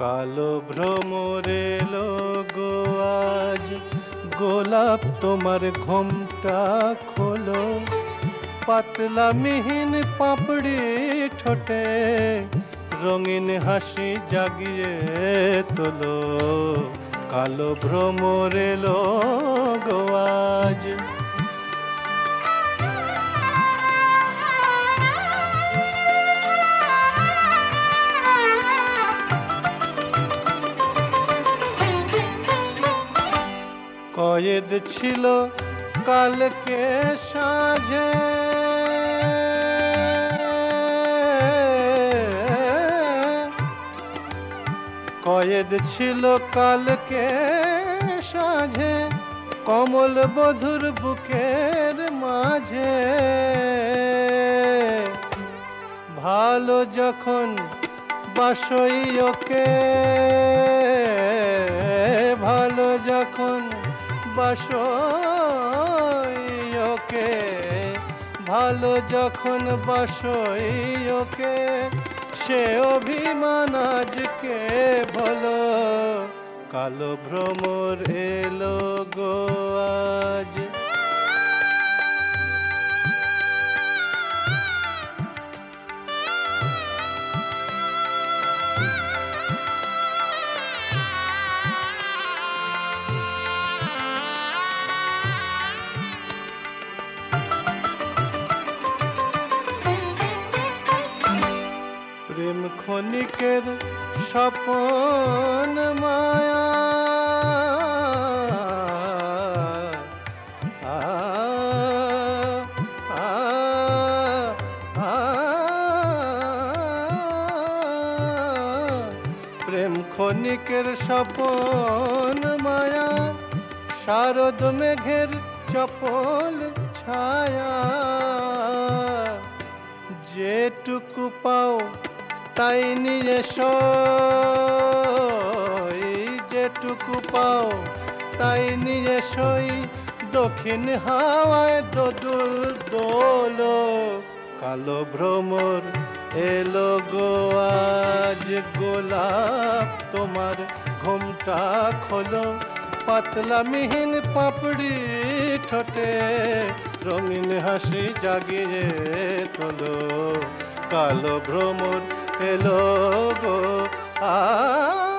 কালো ভ্রমরে গো আজ গোলাপ তোমার ঘোমটা খোলো। পাতলা মিহিন পাপড়ি ঠোঁটে, রঙিন হাসি জাগিয়ে তোলো। কালো ভ্রমরে গো আজ কয়েদ ছিল কালকে সাঁঝে। কয়েদ ছিল কালকে সাঁঝে কমল বধুর বুকের মাঝে। ভালো যখন বাসই ওকে বাসই ভালো যখন বাসই ওকে সে অভিমান আজকে বলো কালো ভ্রমর এলো গো আজ। প্রেম ক্ষণিকের স্বপন মায়া। প্রেম ক্ষণিকের স্বপন মায়া শারদ মেঘের চপল ছায়া। যেটুকু পাও তাই নিয়ে সই যেটুকু পাও, তাই নিয়ে সই দক্ষিণ হাওয়ায় দোদুল দোল, কালো ভ্রমর এলো গো। আজ গোলাপ তোমার ঘুমটা খোলো। পাতলা মিহিন পাপড়ি ঠোঁটে, রঙিন হাসি জাগিয়ে তোলো। কালো ভ্রমণ এলো গো আ